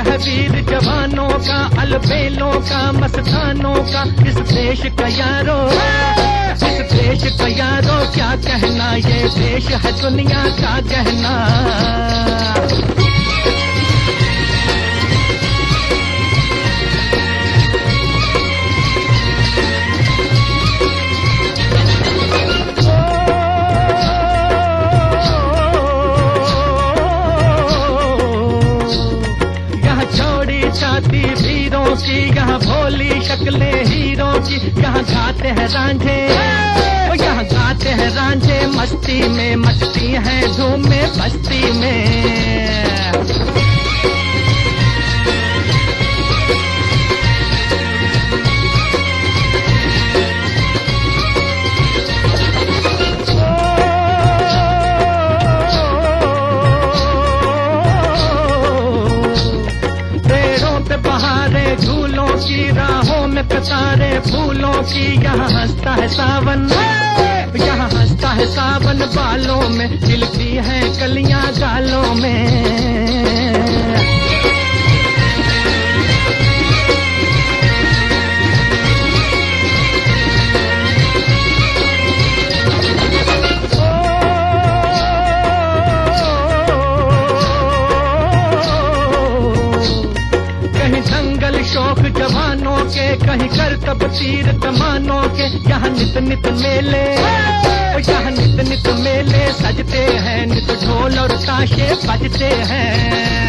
वीर जवानों का, अलबेलों का, मस्तानों का, इस देश का यारो। इस देश का यारो, क्या कहना ये देश है दुनिया का कहना? छाती वीरों की, यहाँ भोली शक्लें हीरों की, यहाँ गाते हैं रांझे। यहाँ गाते हैं रांझे, मस्ती में मस्ती है, धूम में बस्ती में। कतारे फूलों की यहाँ हंसता है सावन। यहाँ हंसता है सावन बालों में। कहीं कर तब तीर कमानों के। यहाँ नित नित मेले यहाँ नित नित मेले। सजते हैं नित ढोल और काशे बजते हैं।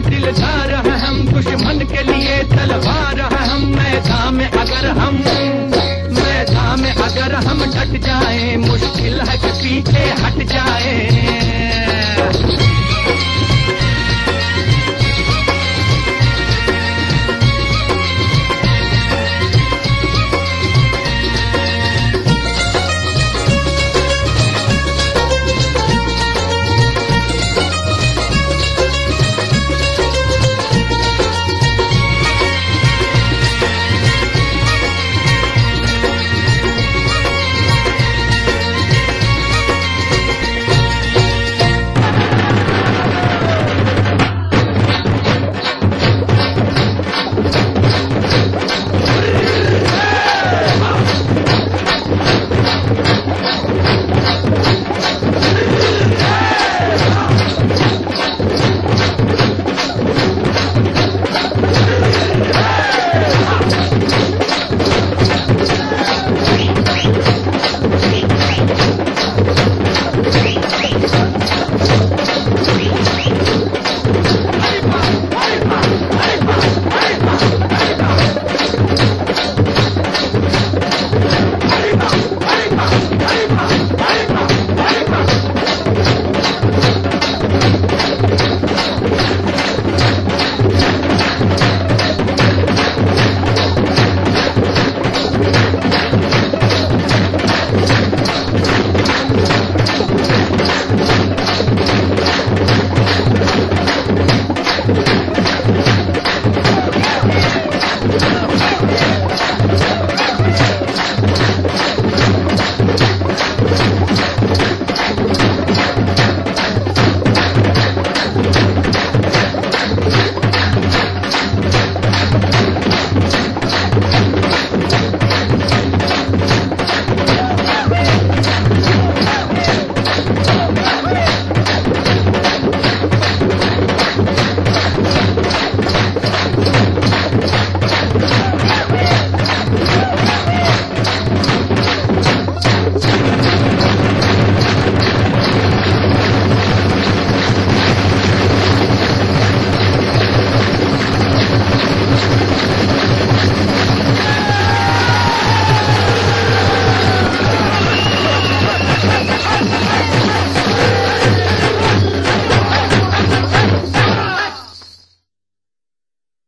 के जा रहा हम दुश्मन के लिए तलवार रहा हम मैदान में अगर हम, मैदान में अगर हम डट जाए, मुश्किल है पीछे हट जाए।